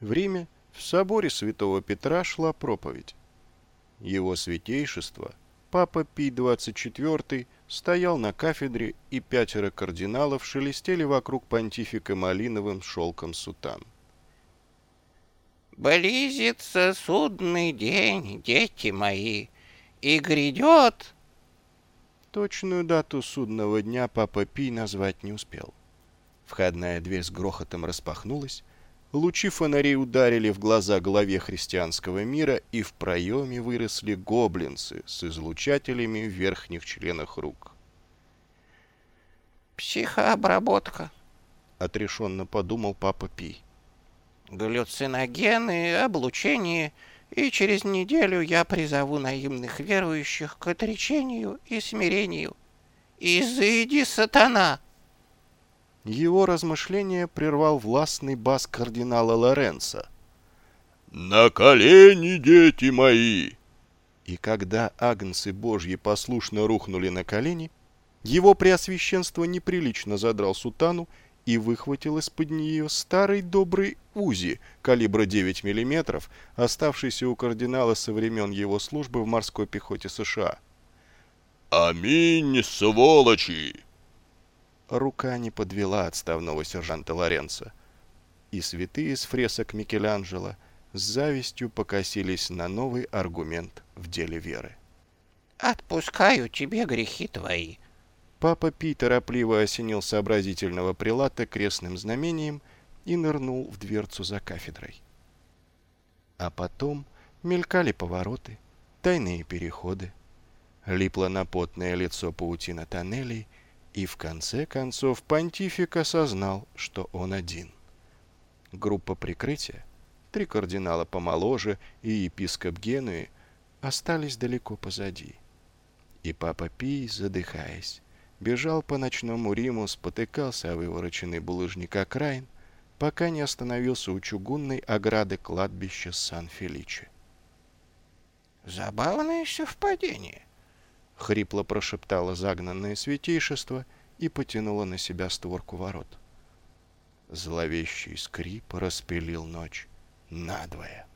В Риме в соборе святого Петра шла проповедь. Его святейшество, папа Пий XXIV, стоял на кафедре, и пятеро кардиналов шелестели вокруг понтифика малиновым шелком сутан. «Близится судный день, дети мои, и грядет...» Точную дату судного дня папа Пий назвать не успел. Входная дверь с грохотом распахнулась, лучи фонарей ударили в глаза главе христианского мира, и в проеме выросли гоблинцы с излучателями в верхних членах рук. «Психообработка», — отрешенно подумал папа Пий. «Галлюциногены, облучение, и через неделю я призову наивных верующих к отречению и смирению. Изыди, сатана!» Его размышления прервал властный бас кардинала Лоренца. «На колени, дети мои!» И когда агнцы божьи послушно рухнули на колени, его преосвященство неприлично задрал сутану и выхватил из-под нее старый добрый УЗИ калибра 9 мм, оставшийся у кардинала со времен его службы в морской пехоте США. «Аминь, сволочи!» Рука не подвела отставного сержанта Лоренца. И святые с фресок Микеланджело с завистью покосились на новый аргумент в деле веры. «Отпускаю тебе грехи твои». Папа Пи торопливо осенил сообразительного прилата крестным знамением и нырнул в дверцу за кафедрой. А потом мелькали повороты, тайные переходы. Липло на потное лицо паутина тоннелей — и в конце концов понтифик осознал, что он один. Группа прикрытия, три кардинала помоложе и епископ Генуи, остались далеко позади. И папа Пий, задыхаясь, бежал по ночному Риму, спотыкался о вывороченный булыжник окраин, пока не остановился у чугунной ограды кладбища Сан-Феличе. «Забавное совпадение», — хрипло прошептало загнанное святейшество и потянуло на себя створку ворот. Зловещий скрип распилил ночь надвое.